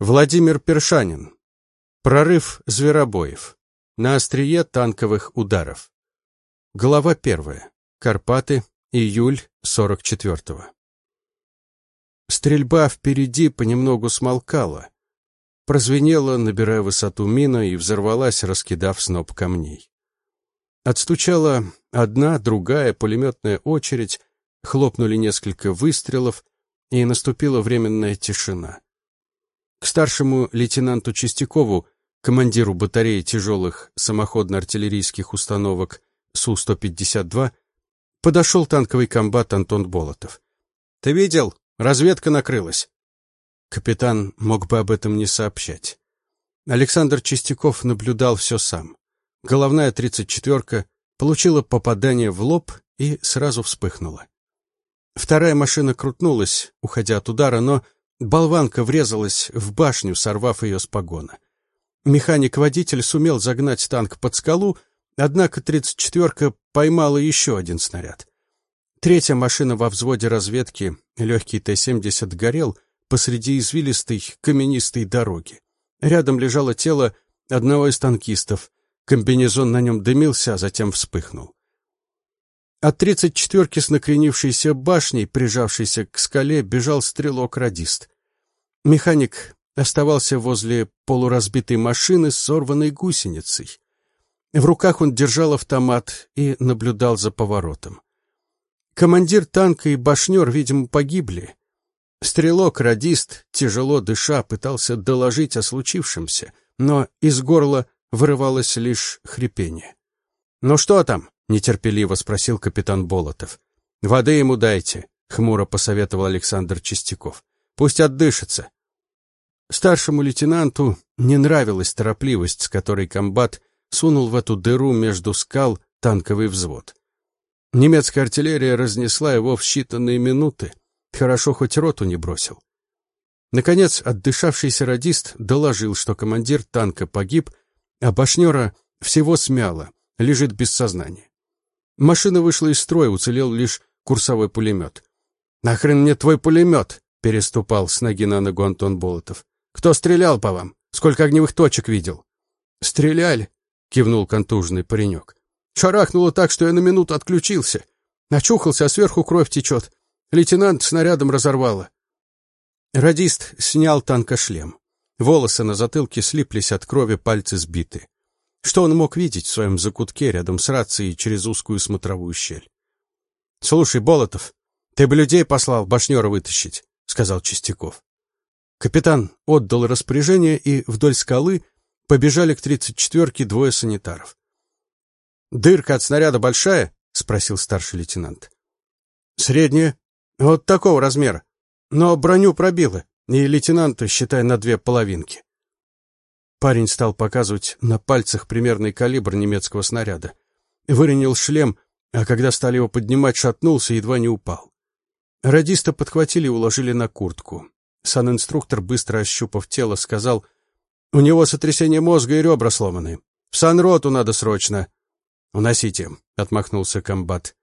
Владимир Першанин. Прорыв зверобоев. На острие танковых ударов. Глава первая. Карпаты. Июль 44-го. Стрельба впереди понемногу смолкала. Прозвенела, набирая высоту мина, и взорвалась, раскидав сноп камней. Отстучала одна, другая пулеметная очередь, хлопнули несколько выстрелов, и наступила временная тишина. К старшему лейтенанту Чистякову, командиру батареи тяжелых самоходно-артиллерийских установок Су-152, подошел танковый комбат Антон Болотов. «Ты видел? Разведка накрылась». Капитан мог бы об этом не сообщать. Александр Чистяков наблюдал все сам. Головная тридцать четверка получила попадание в лоб и сразу вспыхнула. Вторая машина крутнулась, уходя от удара, но Болванка врезалась в башню, сорвав ее с погона. Механик-водитель сумел загнать танк под скалу, однако 34-ка поймала еще один снаряд. Третья машина во взводе разведки, легкий Т-70, горел посреди извилистой каменистой дороги. Рядом лежало тело одного из танкистов. Комбинезон на нем дымился, а затем вспыхнул. От тридцать четверки с накренившейся башней, прижавшейся к скале, бежал стрелок-радист. Механик оставался возле полуразбитой машины с сорванной гусеницей. В руках он держал автомат и наблюдал за поворотом. Командир танка и башнер, видимо, погибли. Стрелок-радист, тяжело дыша, пытался доложить о случившемся, но из горла вырывалось лишь хрипение. «Ну что там?» — нетерпеливо спросил капитан Болотов. «Воды ему дайте», — хмуро посоветовал Александр Чистяков. «Пусть отдышится». Старшему лейтенанту не нравилась торопливость, с которой комбат сунул в эту дыру между скал танковый взвод. Немецкая артиллерия разнесла его в считанные минуты. Хорошо хоть роту не бросил. Наконец, отдышавшийся радист доложил, что командир танка погиб, а башнера всего смяло, лежит без сознания. Машина вышла из строя, уцелел лишь курсовой пулемет. «Нахрен мне твой пулемет?» — переступал с ноги на ногу Антон Болотов. «Кто стрелял по вам? Сколько огневых точек видел?» «Стреляли», — кивнул контужный паренек. «Шарахнуло так, что я на минуту отключился. Очухался, а сверху кровь течет. Лейтенант снарядом разорвало». Радист снял танкошлем. Волосы на затылке слиплись от крови, пальцы сбиты. Что он мог видеть в своем закутке рядом с рацией через узкую смотровую щель? — Слушай, Болотов, ты бы людей послал башнера вытащить, — сказал Чистяков. Капитан отдал распоряжение, и вдоль скалы побежали к тридцать четверке двое санитаров. — Дырка от снаряда большая? — спросил старший лейтенант. — Средняя. Вот такого размера. Но броню пробило, и лейтенанта, считай, на две половинки. Парень стал показывать на пальцах примерный калибр немецкого снаряда. Выронил шлем, а когда стали его поднимать, шатнулся и едва не упал. Радиста подхватили и уложили на куртку. Санинструктор, быстро ощупав тело, сказал, «У него сотрясение мозга и ребра сломаны. В санроту надо срочно». «Уносите», — отмахнулся комбат.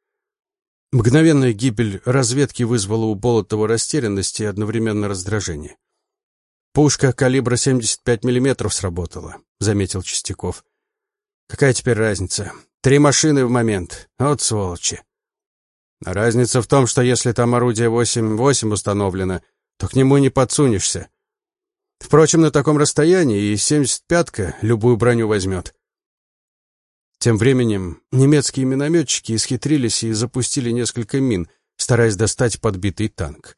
Мгновенная гибель разведки вызвала у Болотова растерянность и одновременно раздражение. Пушка калибра 75 миллиметров сработала, заметил Чистяков. Какая теперь разница? Три машины в момент. Вот сволочи. Разница в том, что если там орудие 8-8 установлено, то к нему не подсунешься. Впрочем, на таком расстоянии и 75-ка любую броню возьмет. Тем временем немецкие минометчики исхитрились и запустили несколько мин, стараясь достать подбитый танк.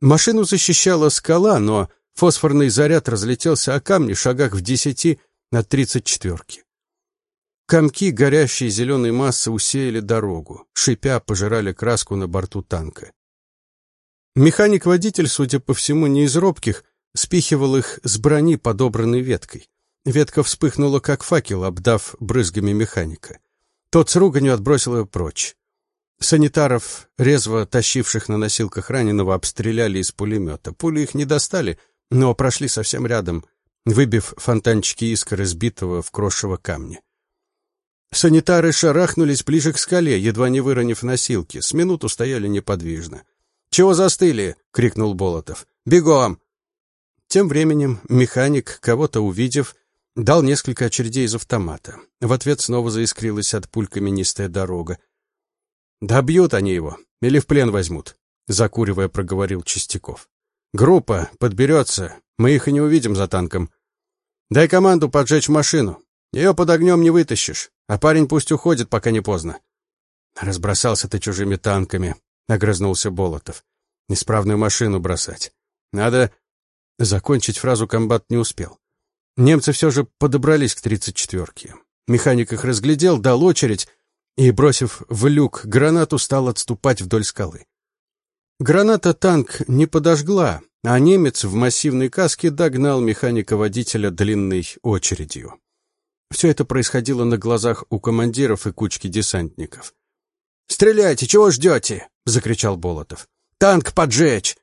Машину защищала скала, но Фосфорный заряд разлетелся о камни шагах в десяти на тридцать четверки. Комки горящей зеленой массы усеяли дорогу, шипя пожирали краску на борту танка. Механик-водитель, судя по всему, не из робких, спихивал их с брони, подобранной веткой. Ветка вспыхнула, как факел, обдав брызгами механика. Тот с руганью отбросил ее прочь. Санитаров, резво тащивших на носилках раненого, обстреляли из пулемета. Пули их не достали, но прошли совсем рядом, выбив фонтанчики искр избитого в крошево камня. Санитары шарахнулись ближе к скале, едва не выронив носилки, с минуту стояли неподвижно. «Чего застыли?» — крикнул Болотов. «Бегом!» Тем временем механик, кого-то увидев, дал несколько очередей из автомата. В ответ снова заискрилась от пуль каменистая дорога. «Добьют они его, или в плен возьмут», — закуривая, проговорил Чистяков. «Группа подберется, мы их и не увидим за танком. Дай команду поджечь машину. Ее под огнем не вытащишь, а парень пусть уходит, пока не поздно». «Разбросался ты чужими танками», — огрызнулся Болотов. «Исправную машину бросать. Надо...» Закончить фразу комбат не успел. Немцы все же подобрались к тридцать четверке. Механик их разглядел, дал очередь и, бросив в люк гранату, стал отступать вдоль скалы. Граната танк не подожгла, а немец в массивной каске догнал механика-водителя длинной очередью. Все это происходило на глазах у командиров и кучки десантников. «Стреляйте, чего ждете?» — закричал Болотов. «Танк поджечь!»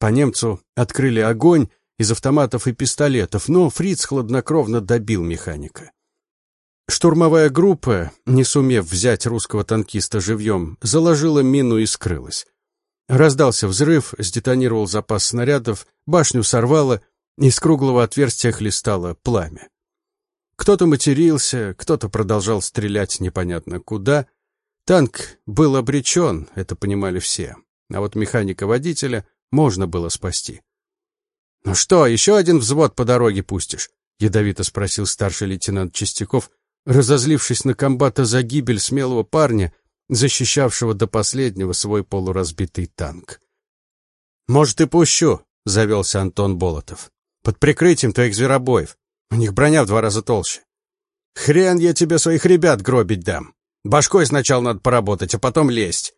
По немцу открыли огонь из автоматов и пистолетов, но фриц хладнокровно добил механика. Штурмовая группа, не сумев взять русского танкиста живьем, заложила мину и скрылась. Раздался взрыв, сдетонировал запас снарядов, башню сорвало, из круглого отверстия хлестало пламя. Кто-то матерился, кто-то продолжал стрелять непонятно куда. Танк был обречен, это понимали все. А вот механика-водителя можно было спасти. «Ну что, еще один взвод по дороге пустишь?» — ядовито спросил старший лейтенант Чистяков, разозлившись на комбата за гибель смелого парня, защищавшего до последнего свой полуразбитый танк. «Может, и пущу», — завелся Антон Болотов. «Под прикрытием твоих зверобоев. У них броня в два раза толще. Хрен я тебе своих ребят гробить дам. Башкой сначала надо поработать, а потом лезть».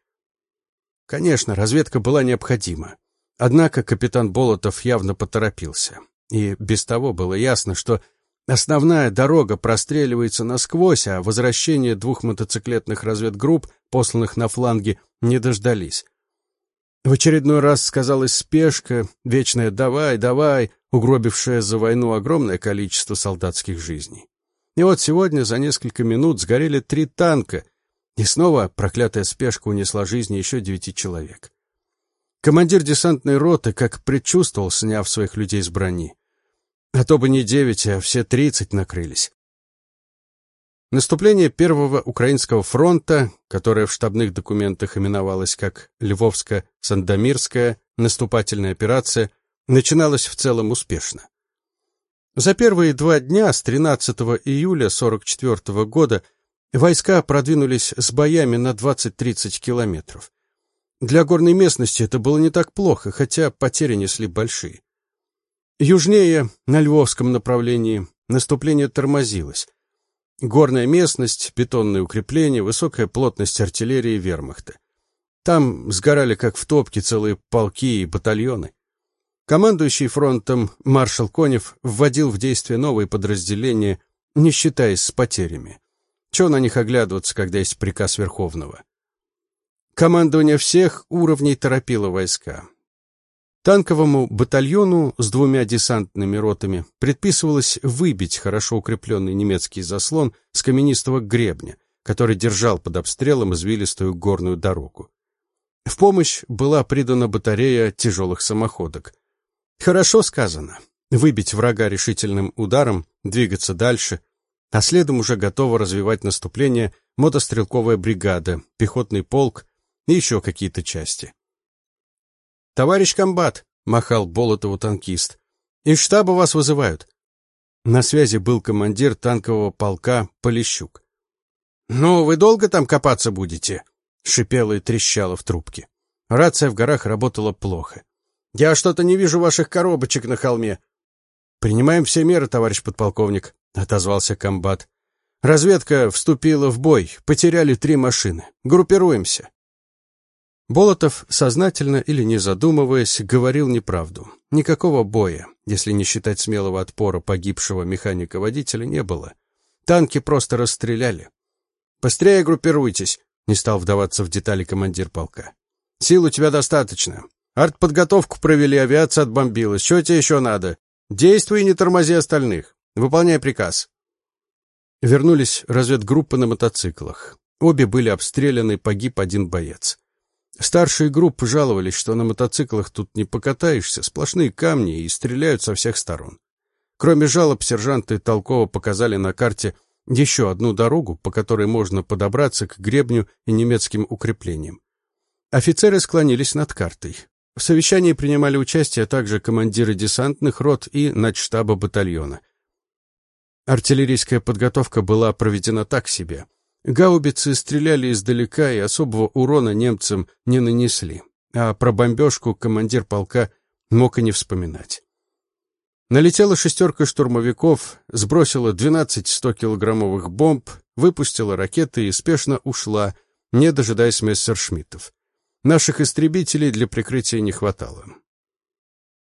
Конечно, разведка была необходима. Однако капитан Болотов явно поторопился. И без того было ясно, что основная дорога простреливается насквозь, а возвращение двух мотоциклетных разведгрупп, посланных на фланги, не дождались. В очередной раз сказалась спешка, вечная «давай, давай», угробившая за войну огромное количество солдатских жизней. И вот сегодня за несколько минут сгорели три танка, и снова проклятая спешка унесла жизни еще девяти человек. Командир десантной роты как предчувствовал, сняв своих людей с брони. А то бы не девять, а все тридцать накрылись. Наступление Первого Украинского фронта, которое в штабных документах именовалось как Львовско-Сандомирская наступательная операция, начиналось в целом успешно. За первые два дня с 13 июля 44 года войска продвинулись с боями на 20-30 километров. Для горной местности это было не так плохо, хотя потери несли большие. Южнее, на Львовском направлении, наступление тормозилось. Горная местность, бетонные укрепления, высокая плотность артиллерии вермахта. Там сгорали, как в топке, целые полки и батальоны. Командующий фронтом маршал Конев вводил в действие новые подразделения, не считаясь с потерями. Чего на них оглядываться, когда есть приказ Верховного? Командование всех уровней торопило войска. Танковому батальону с двумя десантными ротами предписывалось выбить хорошо укрепленный немецкий заслон с каменистого гребня, который держал под обстрелом извилистую горную дорогу. В помощь была придана батарея тяжелых самоходок. Хорошо сказано. Выбить врага решительным ударом, двигаться дальше, а следом уже готова развивать наступление мотострелковая бригада, пехотный полк, и еще какие-то части. «Товарищ комбат!» — махал Болотову танкист. «Из штаба вас вызывают». На связи был командир танкового полка Полищук. «Ну, вы долго там копаться будете?» — шипело и трещало в трубке. Рация в горах работала плохо. «Я что-то не вижу ваших коробочек на холме». «Принимаем все меры, товарищ подполковник», — отозвался комбат. «Разведка вступила в бой, потеряли три машины. Группируемся». Болотов, сознательно или не задумываясь, говорил неправду. Никакого боя, если не считать смелого отпора погибшего механика-водителя, не было. Танки просто расстреляли. «Быстрее группируйтесь», — не стал вдаваться в детали командир полка. «Сил у тебя достаточно. Артподготовку провели, авиация отбомбилась. Что тебе еще надо? Действуй и не тормози остальных. Выполняй приказ». Вернулись разведгруппы на мотоциклах. Обе были обстреляны, погиб один боец. Старшие группы жаловались, что на мотоциклах тут не покатаешься, сплошные камни и стреляют со всех сторон. Кроме жалоб, сержанты толково показали на карте еще одну дорогу, по которой можно подобраться к гребню и немецким укреплениям. Офицеры склонились над картой. В совещании принимали участие также командиры десантных рот и начштаба батальона. Артиллерийская подготовка была проведена так себе. Гаубицы стреляли издалека и особого урона немцам не нанесли, а про бомбежку командир полка мог и не вспоминать. Налетела шестерка штурмовиков, сбросила 12 100-килограммовых бомб, выпустила ракеты и спешно ушла, не дожидаясь мессершмиттов. Наших истребителей для прикрытия не хватало.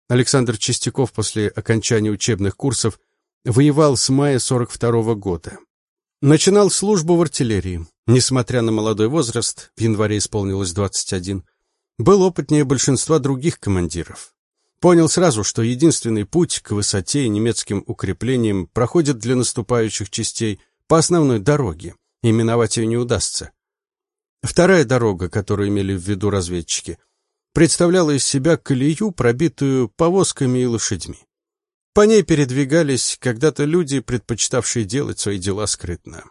Александр Чистяков после окончания учебных курсов воевал с мая 42 -го года. Начинал службу в артиллерии. Несмотря на молодой возраст, в январе исполнилось 21, был опытнее большинства других командиров. Понял сразу, что единственный путь к высоте и немецким укреплениям проходит для наступающих частей по основной дороге, и миновать ее не удастся. Вторая дорога, которую имели в виду разведчики, представляла из себя колею, пробитую повозками и лошадьми. По ней передвигались когда-то люди, предпочитавшие делать свои дела скрытно.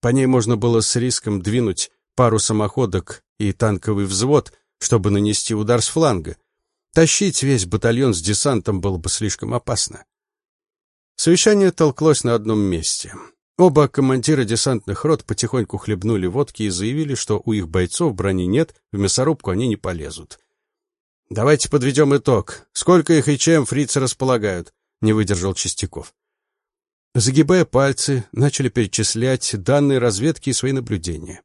По ней можно было с риском двинуть пару самоходок и танковый взвод, чтобы нанести удар с фланга. Тащить весь батальон с десантом было бы слишком опасно. Совещание толклось на одном месте. Оба командира десантных рот потихоньку хлебнули водки и заявили, что у их бойцов брони нет, в мясорубку они не полезут. Давайте подведем итог. Сколько их и чем фрицы располагают? Не выдержал Чистяков. Загибая пальцы, начали перечислять данные разведки и свои наблюдения.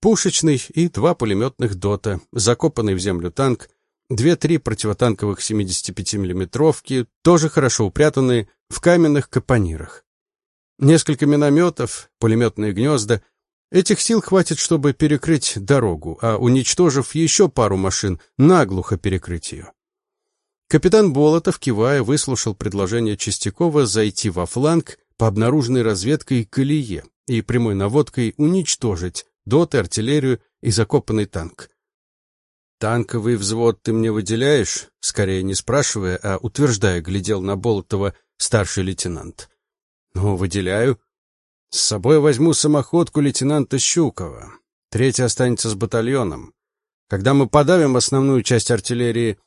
Пушечный и два пулеметных ДОТа, закопанный в землю танк, две-три противотанковых 75 миллиметровки, тоже хорошо упрятанные в каменных капонирах. Несколько минометов, пулеметные гнезда — Этих сил хватит, чтобы перекрыть дорогу, а уничтожив еще пару машин, наглухо перекрыть ее. Капитан Болотов, кивая, выслушал предложение Чистякова зайти во фланг по обнаруженной разведкой колее и прямой наводкой уничтожить доты, артиллерию и закопанный танк. «Танковый взвод ты мне выделяешь?» Скорее не спрашивая, а утверждая, глядел на Болотова старший лейтенант. «Ну, выделяю. С собой возьму самоходку лейтенанта Щукова. Третий останется с батальоном. Когда мы подавим основную часть артиллерии,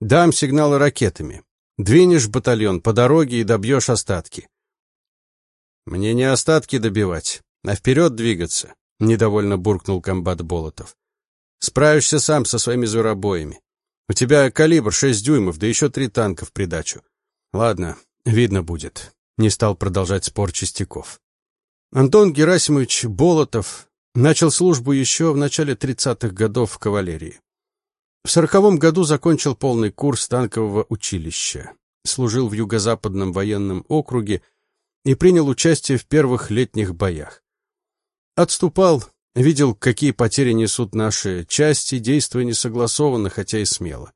дам сигналы ракетами. Двинешь батальон по дороге и добьешь остатки. Мне не остатки добивать, а вперед двигаться, — недовольно буркнул комбат Болотов. Справишься сам со своими зверобоями. У тебя калибр шесть дюймов, да еще три танка в придачу. Ладно, видно будет. Не стал продолжать спор Чистяков. Антон Герасимович Болотов начал службу еще в начале 30-х годов в кавалерии. В сороковом году закончил полный курс танкового училища, служил в Юго-Западном военном округе и принял участие в первых летних боях. Отступал, видел, какие потери несут наши части, действуя несогласованно, хотя и смело.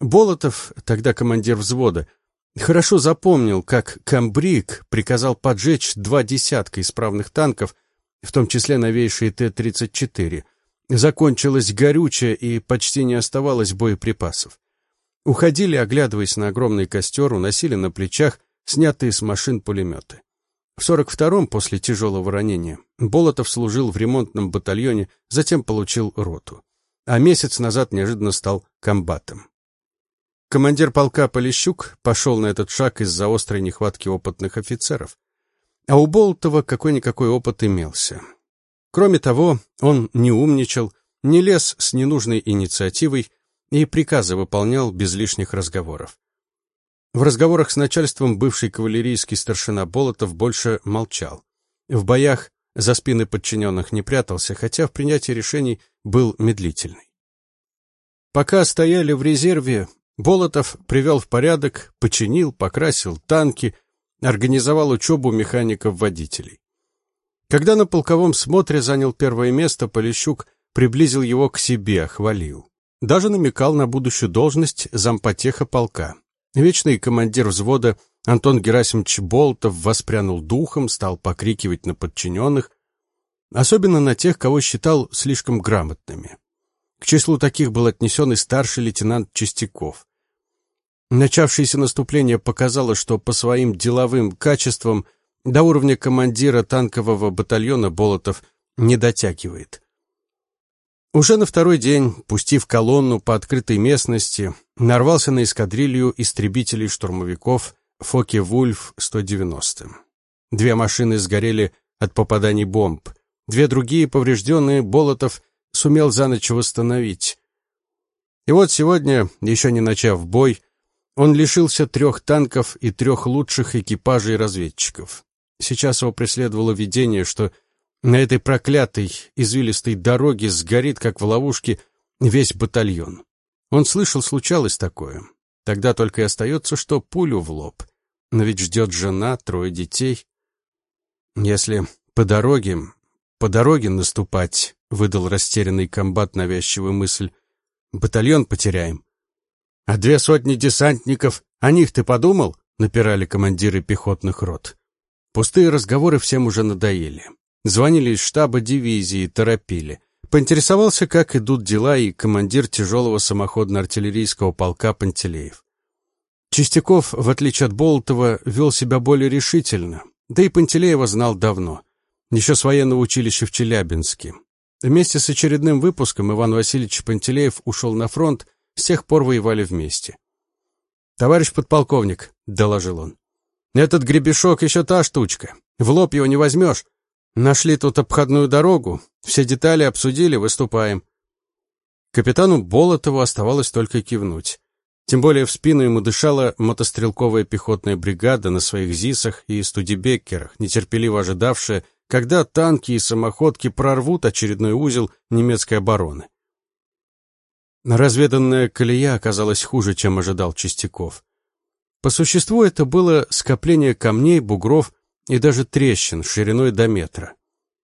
Болотов, тогда командир взвода, Хорошо запомнил, как Камбрик приказал поджечь два десятка исправных танков, в том числе новейшие Т-34. Закончилось горючее и почти не оставалось боеприпасов. Уходили, оглядываясь на огромный костер, уносили на плечах снятые с машин пулеметы. В 42-м, после тяжелого ранения, Болотов служил в ремонтном батальоне, затем получил роту. А месяц назад неожиданно стал комбатом. Командир полка Полищук пошел на этот шаг из-за острой нехватки опытных офицеров. А у Болтова какой-никакой опыт имелся. Кроме того, он не умничал, не лез с ненужной инициативой и приказы выполнял без лишних разговоров. В разговорах с начальством бывший кавалерийский старшина Болотов больше молчал. В боях за спины подчиненных не прятался, хотя в принятии решений был медлительный. Пока стояли в резерве, Болотов привел в порядок, починил, покрасил танки, организовал учебу механиков-водителей. Когда на полковом смотре занял первое место, Полищук приблизил его к себе, хвалил. Даже намекал на будущую должность зампотеха полка. Вечный командир взвода Антон Герасимович Болтов воспрянул духом, стал покрикивать на подчиненных, особенно на тех, кого считал слишком грамотными. К числу таких был отнесен и старший лейтенант Чистяков. Начавшееся наступление показало, что по своим деловым качествам до уровня командира танкового батальона Болотов не дотягивает. Уже на второй день, пустив колонну по открытой местности, нарвался на эскадрилью истребителей-штурмовиков Фоке-Вульф-190. Две машины сгорели от попаданий бомб. Две другие, поврежденные, Болотов сумел за ночь восстановить. И вот сегодня, еще не начав бой, он лишился трех танков и трех лучших экипажей разведчиков. Сейчас его преследовало видение, что на этой проклятой, извилистой дороге сгорит, как в ловушке, весь батальон. Он слышал, случалось такое. Тогда только и остается, что пулю в лоб. Но ведь ждет жена, трое детей. Если по дороге, по дороге наступать, выдал растерянный комбат навязчивую мысль, батальон потеряем. А две сотни десантников, о них ты подумал? Напирали командиры пехотных рот. Пустые разговоры всем уже надоели. Звонили из штаба дивизии, торопили. Поинтересовался, как идут дела, и командир тяжелого самоходно-артиллерийского полка Пантелеев. Чистяков, в отличие от Болотова, вел себя более решительно, да и Пантелеева знал давно, еще с военного училища в Челябинске. Вместе с очередным выпуском Иван Васильевич Пантелеев ушел на фронт, с тех пор воевали вместе. «Товарищ подполковник», — доложил он, — «этот гребешок еще та штучка, в лоб его не возьмешь, Нашли тут обходную дорогу, все детали обсудили, выступаем. Капитану Болотову оставалось только кивнуть. Тем более в спину ему дышала мотострелковая пехотная бригада на своих ЗИСах и студибеккерах, нетерпеливо ожидавшая, когда танки и самоходки прорвут очередной узел немецкой обороны. Разведанная колея оказалась хуже, чем ожидал Чистяков. По существу это было скопление камней, бугров и даже трещин шириной до метра.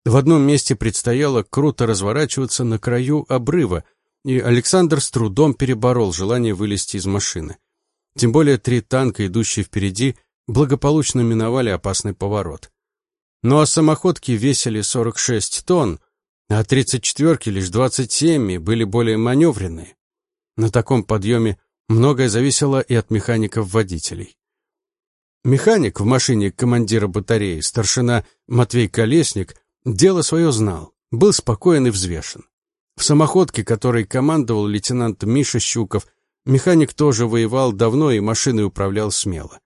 В одном месте предстояло круто разворачиваться на краю обрыва, и Александр с трудом переборол желание вылезти из машины. Тем более три танка, идущие впереди, благополучно миновали опасный поворот. Ну а самоходки весили 46 тонн, а 34-ки лишь 27 и были более маневренные. На таком подъеме многое зависело и от механиков-водителей. Механик в машине командира батареи, старшина Матвей Колесник, дело свое знал, был спокоен и взвешен. В самоходке, которой командовал лейтенант Миша Щуков, механик тоже воевал давно и машиной управлял смело.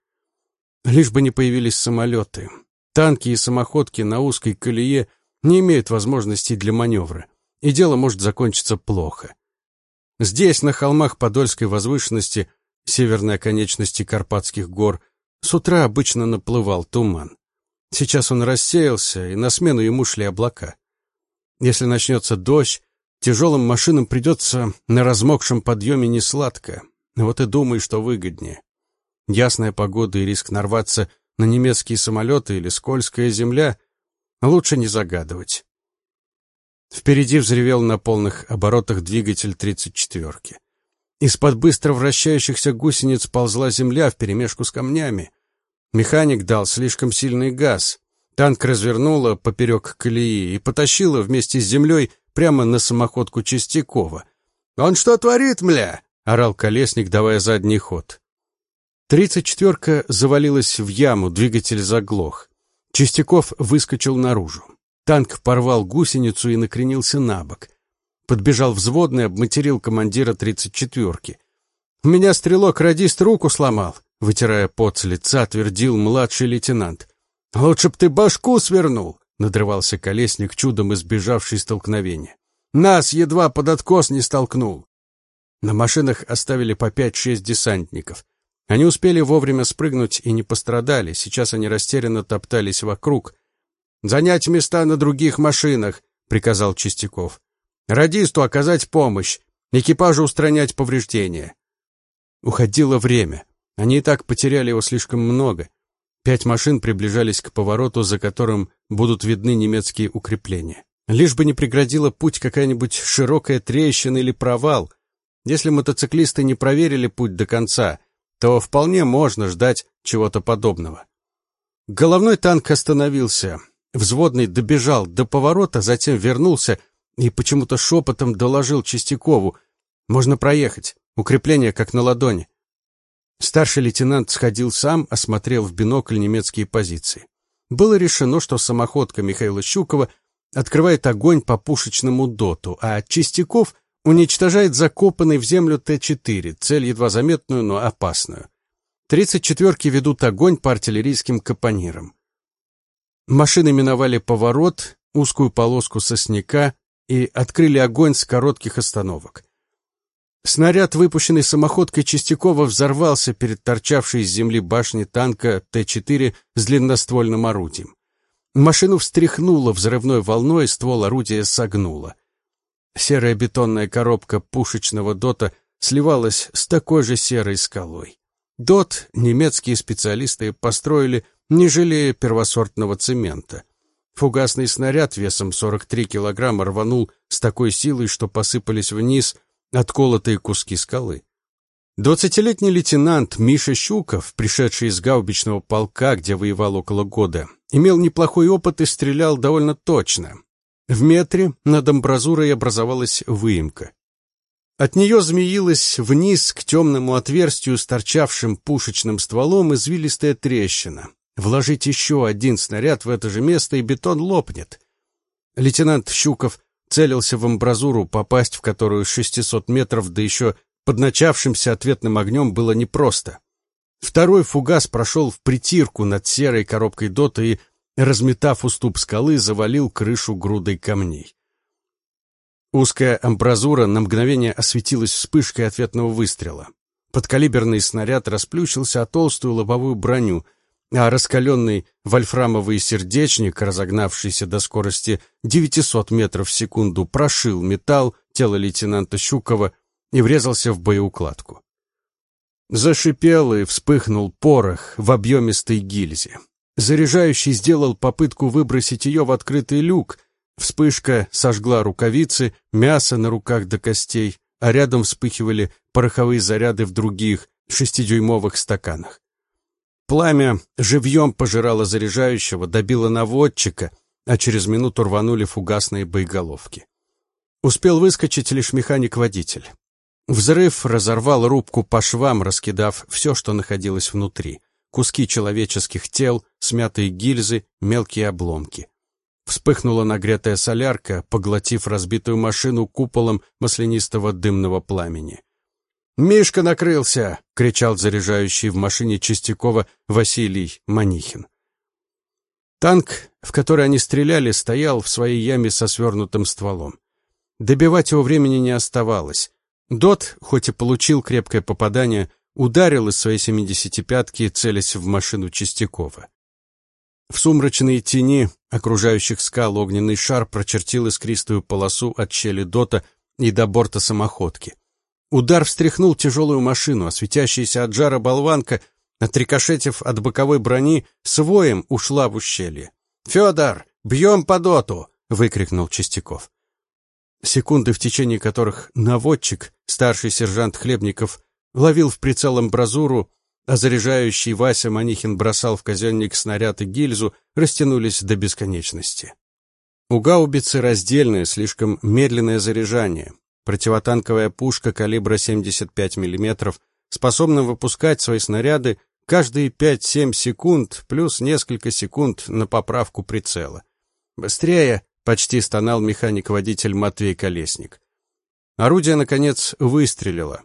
Лишь бы не появились самолеты. Танки и самоходки на узкой колее не имеют возможностей для маневра, и дело может закончиться плохо. Здесь, на холмах Подольской возвышенности, северной оконечности Карпатских гор, с утра обычно наплывал туман. Сейчас он рассеялся, и на смену ему шли облака. Если начнется дождь, тяжелым машинам придется на размокшем подъеме несладко. Вот и думай, что выгоднее. Ясная погода и риск нарваться на немецкие самолеты или скользкая земля лучше не загадывать. Впереди взревел на полных оборотах двигатель тридцать четверки. Из-под быстро вращающихся гусениц ползла земля вперемешку с камнями. Механик дал слишком сильный газ. Танк развернуло поперек колеи и потащило вместе с землей прямо на самоходку Чистякова. «Он что творит, мля?» — орал колесник, давая задний ход. Тридцать четверка завалилась в яму, двигатель заглох. Чистяков выскочил наружу. Танк порвал гусеницу и накренился на бок. Подбежал взводный, обматерил командира тридцать четверки. «У меня стрелок-радист руку сломал», — вытирая пот с лица, твердил младший лейтенант. «Лучше б ты башку свернул», — надрывался колесник, чудом избежавший столкновения. «Нас едва под откос не столкнул». На машинах оставили по пять-шесть десантников. Они успели вовремя спрыгнуть и не пострадали, сейчас они растерянно топтались вокруг. «Занять места на других машинах», — приказал Чистяков. Радисту оказать помощь, экипажу устранять повреждения. Уходило время. Они и так потеряли его слишком много. Пять машин приближались к повороту, за которым будут видны немецкие укрепления. Лишь бы не преградила путь какая-нибудь широкая трещина или провал. Если мотоциклисты не проверили путь до конца, то вполне можно ждать чего-то подобного. Головной танк остановился. Взводный добежал до поворота, затем вернулся и почему-то шепотом доложил Чистякову. «Можно проехать. Укрепление как на ладони». Старший лейтенант сходил сам, осмотрел в бинокль немецкие позиции. Было решено, что самоходка Михаила Щукова открывает огонь по пушечному доту, а Чистяков уничтожает закопанный в землю Т-4, цель едва заметную, но опасную. Тридцать четверки ведут огонь по артиллерийским капонирам. Машины миновали поворот, узкую полоску сосняка и открыли огонь с коротких остановок. Снаряд, выпущенный самоходкой Чистякова, взорвался перед торчавшей из земли башни танка Т-4 с длинноствольным орудием. Машину встряхнуло взрывной волной, ствол орудия согнуло. Серая бетонная коробка пушечного дота сливалась с такой же серой скалой. Дот немецкие специалисты построили, не жалея первосортного цемента. Фугасный снаряд весом 43 килограмма рванул с такой силой, что посыпались вниз отколотые куски скалы. Двадцатилетний лейтенант Миша Щуков, пришедший из гаубичного полка, где воевал около года, имел неплохой опыт и стрелял довольно точно. В метре над амбразурой образовалась выемка. От нее змеилась вниз к темному отверстию с торчавшим пушечным стволом извилистая трещина. Вложить еще один снаряд в это же место, и бетон лопнет. Лейтенант Щуков целился в амбразуру, попасть в которую с 600 метров, да еще под начавшимся ответным огнем было непросто. Второй фугас прошел в притирку над серой коробкой дота и разметав уступ скалы, завалил крышу грудой камней. Узкая амбразура на мгновение осветилась вспышкой ответного выстрела. Подкалиберный снаряд расплющился о толстую лобовую броню, а раскаленный вольфрамовый сердечник, разогнавшийся до скорости 900 метров в секунду, прошил металл тела лейтенанта Щукова и врезался в боеукладку. Зашипел и вспыхнул порох в объемистой гильзе. Заряжающий сделал попытку выбросить ее в открытый люк. Вспышка сожгла рукавицы, мясо на руках до костей, а рядом вспыхивали пороховые заряды в других шестидюймовых стаканах. Пламя живьем пожирало заряжающего, добило наводчика, а через минуту рванули фугасные боеголовки. Успел выскочить лишь механик-водитель. Взрыв разорвал рубку по швам, раскидав все, что находилось внутри куски человеческих тел, смятые гильзы, мелкие обломки. Вспыхнула нагретая солярка, поглотив разбитую машину куполом маслянистого дымного пламени. «Мишка накрылся!» — кричал заряжающий в машине Чистякова Василий Манихин. Танк, в который они стреляли, стоял в своей яме со свернутым стволом. Добивать его времени не оставалось. Дот, хоть и получил крепкое попадание, ударил из своей семидесятипятки, целясь в машину Чистякова. В сумрачной тени окружающих скал огненный шар прочертил искристую полосу от щели дота и до борта самоходки. Удар встряхнул тяжелую машину, а светящаяся от жара болванка, отрикошетив от боковой брони, своем ушла в ущелье. «Федор, бьем по доту!» — выкрикнул Чистяков. Секунды, в течение которых наводчик, старший сержант Хлебников, ловил в прицел амбразуру, а заряжающий Вася Манихин бросал в казенник снаряд и гильзу, растянулись до бесконечности. У гаубицы раздельное, слишком медленное заряжание. Противотанковая пушка калибра 75 мм способна выпускать свои снаряды каждые 5-7 секунд плюс несколько секунд на поправку прицела. «Быстрее!» — почти стонал механик-водитель Матвей Колесник. Орудие, наконец, выстрелило.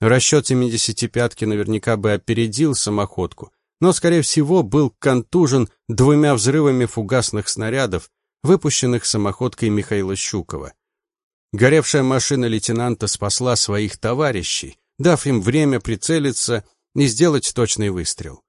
Расчет 75-ки наверняка бы опередил самоходку, но, скорее всего, был контужен двумя взрывами фугасных снарядов, выпущенных самоходкой Михаила Щукова. Горевшая машина лейтенанта спасла своих товарищей, дав им время прицелиться и сделать точный выстрел.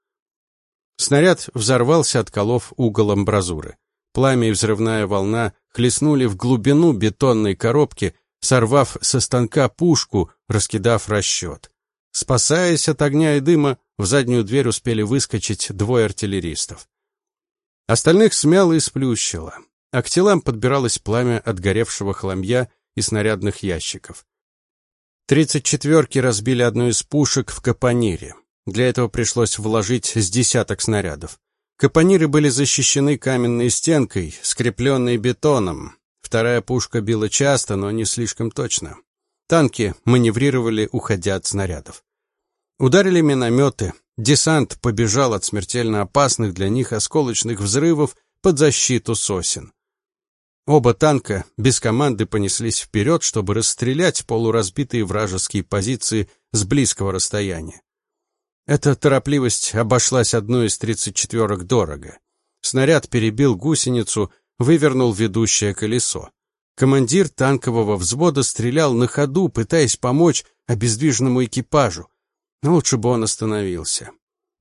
Снаряд взорвался, отколов угол амбразуры. Пламя и взрывная волна хлестнули в глубину бетонной коробки, сорвав со станка пушку, раскидав расчет. Спасаясь от огня и дыма, в заднюю дверь успели выскочить двое артиллеристов. Остальных смяло и сплющило, а к телам подбиралось пламя от горевшего хламья и снарядных ящиков. Тридцать четверки разбили одну из пушек в Капонире. Для этого пришлось вложить с десяток снарядов. Капониры были защищены каменной стенкой, скрепленной бетоном, Вторая пушка била часто, но не слишком точно. Танки маневрировали, уходя от снарядов. Ударили минометы. Десант побежал от смертельно опасных для них осколочных взрывов под защиту сосен. Оба танка без команды понеслись вперед, чтобы расстрелять полуразбитые вражеские позиции с близкого расстояния. Эта торопливость обошлась одной из тридцать четверок дорого. Снаряд перебил гусеницу, вывернул ведущее колесо. Командир танкового взвода стрелял на ходу, пытаясь помочь обездвиженному экипажу. Но лучше бы он остановился.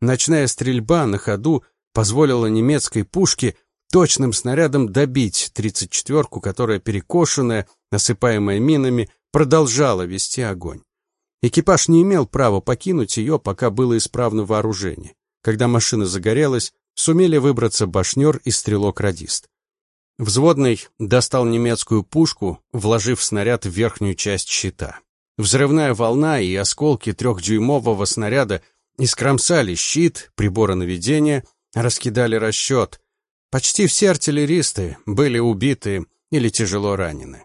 Ночная стрельба на ходу позволила немецкой пушке точным снарядом добить тридцать четверку, которая перекошенная, насыпаемая минами, продолжала вести огонь. Экипаж не имел права покинуть ее, пока было исправно вооружение. Когда машина загорелась, сумели выбраться башнер и стрелок-радист. Взводный достал немецкую пушку, вложив снаряд в верхнюю часть щита. Взрывная волна и осколки трехдюймового снаряда искромсали щит, приборы наведения, раскидали расчет. Почти все артиллеристы были убиты или тяжело ранены.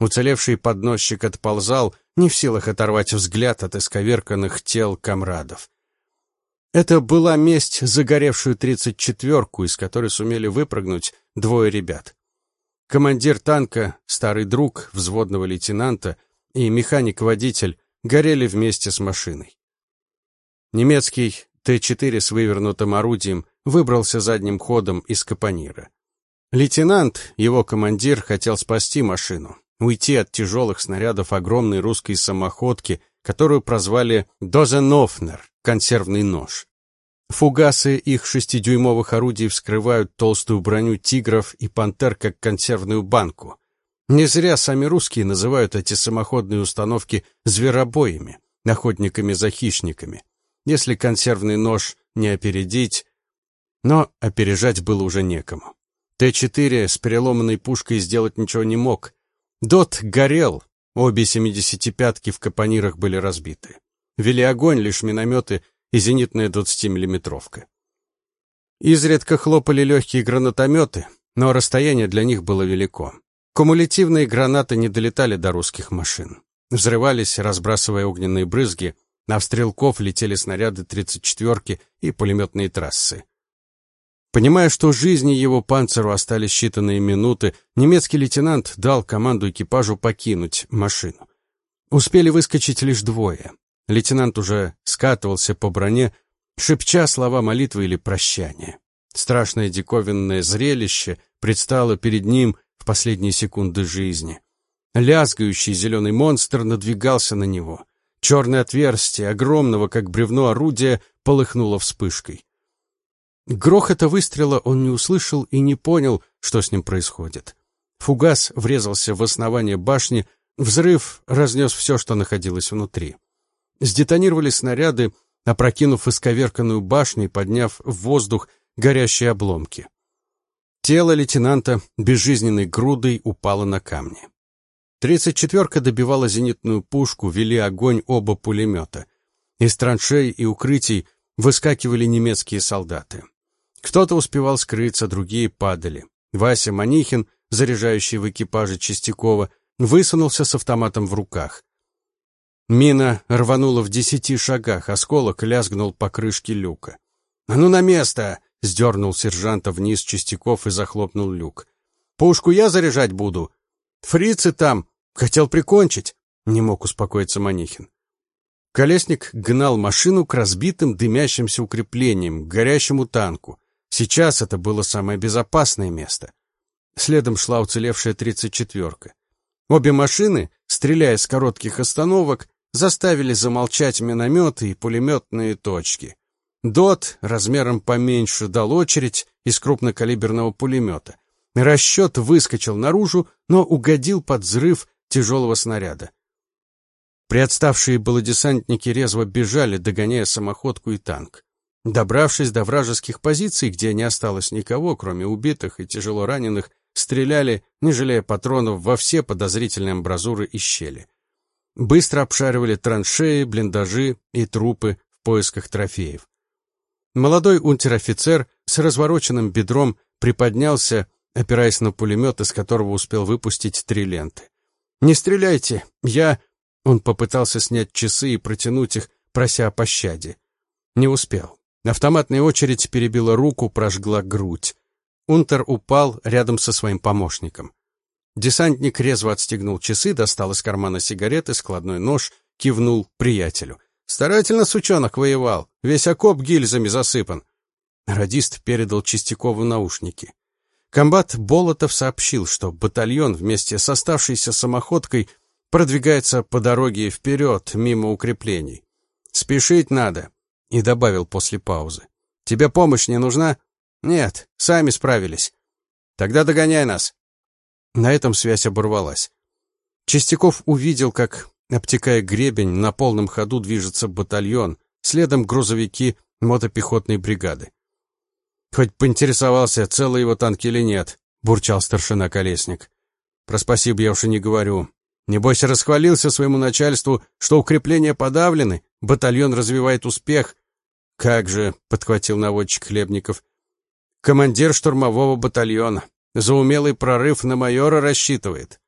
Уцелевший подносчик отползал, не в силах оторвать взгляд от исковерканных тел комрадов. Это была месть загоревшую тридцать четверку, из которой сумели выпрыгнуть двое ребят. Командир танка, старый друг взводного лейтенанта и механик-водитель горели вместе с машиной. Немецкий Т-4 с вывернутым орудием выбрался задним ходом из капонира. Лейтенант, его командир, хотел спасти машину, уйти от тяжелых снарядов огромной русской самоходки, которую прозвали «Дозенофнер» — консервный нож. Фугасы их шестидюймовых орудий вскрывают толстую броню тигров и пантер, как консервную банку. Не зря сами русские называют эти самоходные установки зверобоями, охотниками за хищниками. Если консервный нож не опередить... Но опережать было уже некому. Т-4 с переломанной пушкой сделать ничего не мог. Дот горел, обе семидесятипятки в капонирах были разбиты. Вели огонь лишь минометы и зенитная 20-миллиметровка. Изредка хлопали легкие гранатометы, но расстояние для них было велико. Кумулятивные гранаты не долетали до русских машин. Взрывались, разбрасывая огненные брызги, на стрелков летели снаряды 34-ки и пулеметные трассы. Понимая, что жизни его панциру остались считанные минуты, немецкий лейтенант дал команду экипажу покинуть машину. Успели выскочить лишь двое. Лейтенант уже скатывался по броне, шепча слова молитвы или прощания. Страшное диковинное зрелище предстало перед ним в последние секунды жизни. Лязгающий зеленый монстр надвигался на него. Черное отверстие, огромного, как бревно орудия, полыхнуло вспышкой. Грохота выстрела он не услышал и не понял, что с ним происходит. Фугас врезался в основание башни, взрыв разнес все, что находилось внутри. Сдетонировали снаряды, опрокинув исковерканную башню и подняв в воздух горящие обломки. Тело лейтенанта безжизненной грудой упало на камни. Тридцать четверка добивала зенитную пушку, вели огонь оба пулемета. Из траншей и укрытий выскакивали немецкие солдаты. Кто-то успевал скрыться, другие падали. Вася Манихин, заряжающий в экипаже Чистякова, высунулся с автоматом в руках. Мина рванула в десяти шагах, осколок лязгнул по крышке люка. «А ну на место!» — сдернул сержанта вниз Чистяков и захлопнул люк. «Пушку я заряжать буду. Фрицы там! Хотел прикончить!» — не мог успокоиться Манихин. Колесник гнал машину к разбитым дымящимся укреплениям, к горящему танку. Сейчас это было самое безопасное место. Следом шла уцелевшая тридцать четверка. Обе машины, стреляя с коротких остановок, заставили замолчать минометы и пулеметные точки. ДОТ размером поменьше дал очередь из крупнокалиберного пулемета. Расчет выскочил наружу, но угодил под взрыв тяжелого снаряда. Приотставшие балодесантники резво бежали, догоняя самоходку и танк. Добравшись до вражеских позиций, где не осталось никого, кроме убитых и тяжело раненых, стреляли, не жалея патронов, во все подозрительные амбразуры и щели быстро обшаривали траншеи, блиндажи и трупы в поисках трофеев. Молодой унтер-офицер с развороченным бедром приподнялся опираясь на пулемет, из которого успел выпустить три ленты. «Не стреляйте! Я...» Он попытался снять часы и протянуть их, прося о пощаде. Не успел. Автоматная очередь перебила руку, прожгла грудь. Унтер упал рядом со своим помощником. Десантник резво отстегнул часы, достал из кармана сигареты, складной нож, кивнул приятелю. «Старательно сучонок воевал, весь окоп гильзами засыпан». Радист передал Чистякову наушники. Комбат Болотов сообщил, что батальон вместе с оставшейся самоходкой продвигается по дороге вперед, мимо укреплений. «Спешить надо», — и добавил после паузы. «Тебе помощь не нужна?» «Нет, сами справились». «Тогда догоняй нас». На этом связь оборвалась. Чистяков увидел, как, обтекая гребень, на полном ходу движется батальон, следом грузовики мотопехотной бригады. Хоть поинтересовался, целый его танк или нет, бурчал старшина Колесник. Про спасибо я уж и не говорю. Небось, расхвалился своему начальству, что укрепления подавлены, батальон развивает успех. Как же, подхватил наводчик Хлебников. Командир штурмового батальона. За умелый прорыв на майора рассчитывает.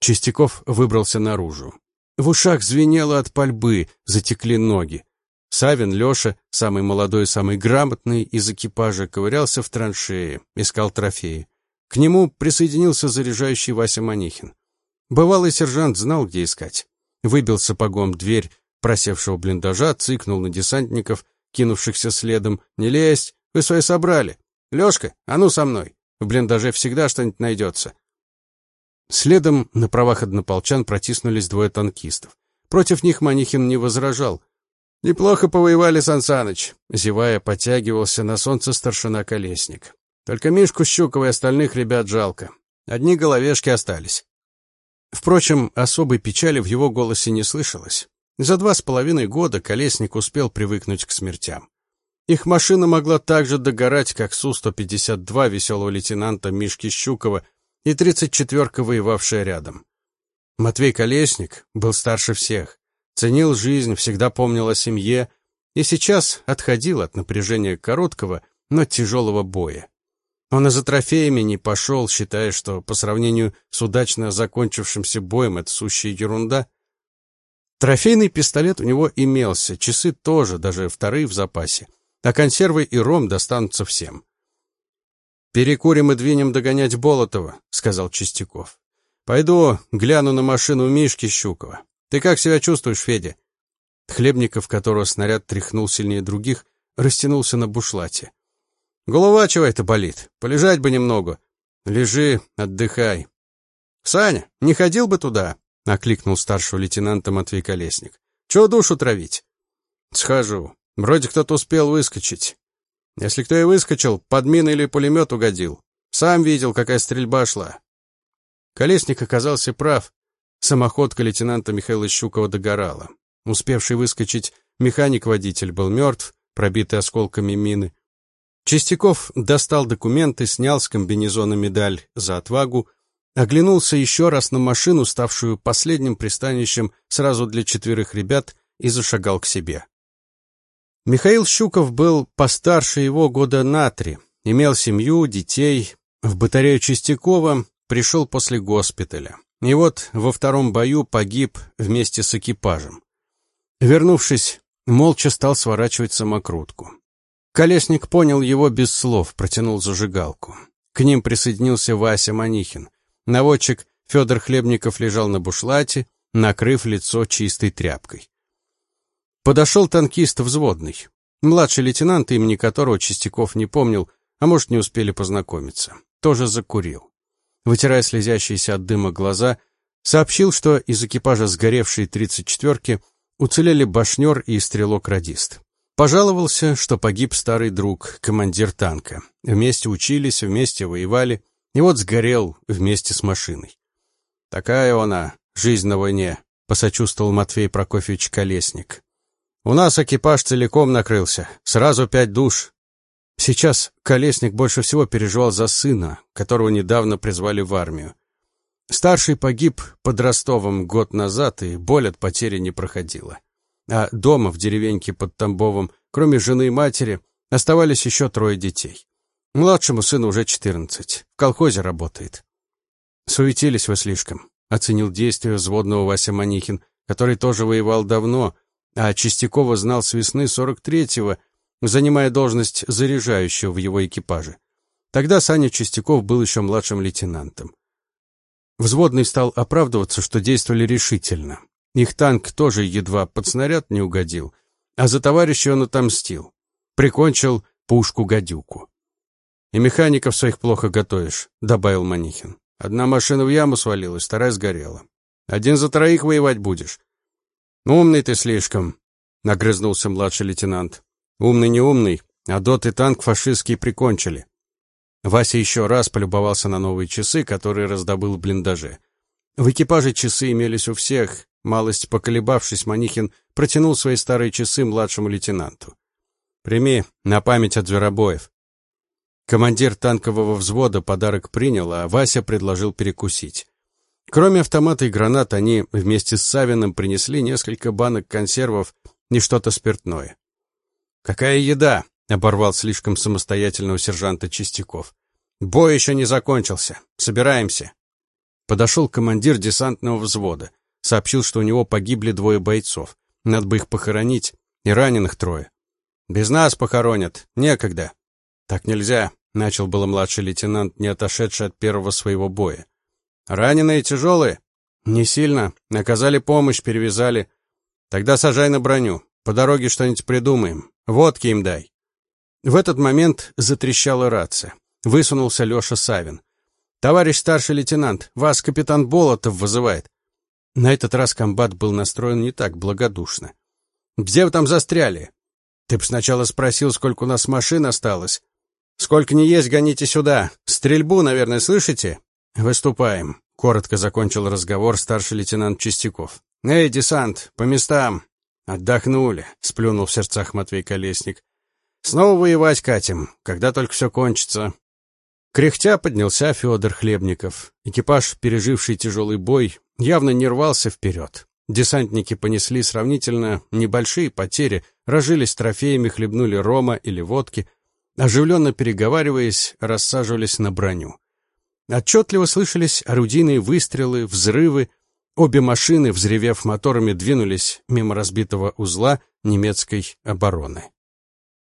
Чистяков выбрался наружу. В ушах звенело от пальбы, затекли ноги. Савин, Леша, самый молодой самый грамотный из экипажа, ковырялся в траншее, искал трофеи. К нему присоединился заряжающий Вася Манихин. Бывалый сержант знал, где искать. Выбил сапогом дверь просевшего блиндажа, цыкнул на десантников, кинувшихся следом. «Не лезь! Вы свои собрали! Лешка, а ну со мной! В блиндаже всегда что-нибудь найдется!» Следом на правах однополчан протиснулись двое танкистов. Против них Манихин не возражал. «Неплохо повоевали, Сансаныч», — зевая, потягивался на солнце старшина Колесник. «Только Мишку Щукова и остальных ребят жалко. Одни головешки остались». Впрочем, особой печали в его голосе не слышалось. За два с половиной года Колесник успел привыкнуть к смертям. Их машина могла так же догорать, как Су-152 веселого лейтенанта Мишки Щукова и 34-ка, воевавшая рядом. Матвей Колесник был старше всех ценил жизнь, всегда помнил о семье и сейчас отходил от напряжения короткого, но тяжелого боя. Он и за трофеями не пошел, считая, что по сравнению с удачно закончившимся боем это сущая ерунда. Трофейный пистолет у него имелся, часы тоже, даже вторые в запасе, а консервы и ром достанутся всем. «Перекурим и двинем догонять Болотова», — сказал Чистяков. «Пойду гляну на машину Мишки Щукова. Ты как себя чувствуешь, Федя? Хлебников, которого снаряд тряхнул сильнее других, растянулся на бушлате. Голова чего это болит? Полежать бы немного. Лежи, отдыхай. Саня, не ходил бы туда, окликнул старшего лейтенанта Матвей Колесник. Чего душу травить? Схожу. Вроде кто-то успел выскочить. Если кто и выскочил, под мину или пулемет угодил. Сам видел, какая стрельба шла. Колесник оказался прав. Самоходка лейтенанта Михаила Щукова догорала. Успевший выскочить механик-водитель был мертв, пробитый осколками мины. Чистяков достал документы, снял с комбинезона медаль за отвагу, оглянулся еще раз на машину, ставшую последним пристанищем сразу для четверых ребят, и зашагал к себе. Михаил Щуков был постарше его года на три, имел семью, детей, в батарею Чистякова пришел после госпиталя. И вот во втором бою погиб вместе с экипажем. Вернувшись, молча стал сворачивать самокрутку. Колесник понял его без слов, протянул зажигалку. К ним присоединился Вася Манихин. Наводчик Федор Хлебников лежал на бушлате, накрыв лицо чистой тряпкой. Подошел танкист взводный. Младший лейтенант, имени которого Чистяков не помнил, а может, не успели познакомиться. Тоже закурил вытирая слезящиеся от дыма глаза, сообщил, что из экипажа сгоревшей тридцать четверки уцелели башнер и стрелок-радист. Пожаловался, что погиб старый друг, командир танка. Вместе учились, вместе воевали, и вот сгорел вместе с машиной. «Такая она, жизнь на войне», — посочувствовал Матвей Прокофьевич Колесник. «У нас экипаж целиком накрылся, сразу пять душ, Сейчас Колесник больше всего переживал за сына, которого недавно призвали в армию. Старший погиб под Ростовом год назад, и боль от потери не проходила. А дома, в деревеньке под Тамбовом, кроме жены и матери, оставались еще трое детей. Младшему сыну уже четырнадцать. В колхозе работает. Суетились вы слишком, оценил действия взводного Вася Манихин, который тоже воевал давно, а Чистякова знал с весны сорок третьего, занимая должность заряжающего в его экипаже. Тогда Саня Чистяков был еще младшим лейтенантом. Взводный стал оправдываться, что действовали решительно. Их танк тоже едва под снаряд не угодил, а за товарища он отомстил. Прикончил пушку-гадюку. «И механиков своих плохо готовишь», — добавил Манихин. «Одна машина в яму свалилась, вторая сгорела. Один за троих воевать будешь». «Умный ты слишком», — нагрызнулся младший лейтенант. «Умный не умный, а дот и танк фашистские прикончили». Вася еще раз полюбовался на новые часы, которые раздобыл в блиндаже. В экипаже часы имелись у всех. Малость поколебавшись, Манихин протянул свои старые часы младшему лейтенанту. «Прими, на память от зверобоев». Командир танкового взвода подарок принял, а Вася предложил перекусить. Кроме автомата и гранат, они вместе с Савиным принесли несколько банок консервов и что-то спиртное. «Какая еда!» — оборвал слишком самостоятельного сержанта Чистяков. «Бой еще не закончился. Собираемся». Подошел командир десантного взвода. Сообщил, что у него погибли двое бойцов. Надо бы их похоронить. И раненых трое. «Без нас похоронят. Некогда». «Так нельзя», — начал было младший лейтенант, не отошедший от первого своего боя. «Раненые тяжелые?» «Не сильно. Оказали помощь, перевязали. Тогда сажай на броню. По дороге что-нибудь придумаем. Водки им дай». В этот момент затрещала рация. Высунулся Леша Савин. «Товарищ старший лейтенант, вас капитан Болотов вызывает». На этот раз комбат был настроен не так благодушно. «Где вы там застряли?» «Ты б сначала спросил, сколько у нас машин осталось. Сколько не есть, гоните сюда. Стрельбу, наверное, слышите?» «Выступаем», — коротко закончил разговор старший лейтенант Чистяков. «Эй, десант, по местам!» «Отдохнули», — сплюнул в сердцах Матвей Колесник. Снова воевать катим, когда только все кончится. Кряхтя поднялся Федор Хлебников. Экипаж, переживший тяжелый бой, явно не рвался вперед. Десантники понесли сравнительно небольшие потери, разжились трофеями, хлебнули рома или водки, оживленно переговариваясь, рассаживались на броню. Отчетливо слышались орудийные выстрелы, взрывы. Обе машины, взревев моторами, двинулись мимо разбитого узла немецкой обороны.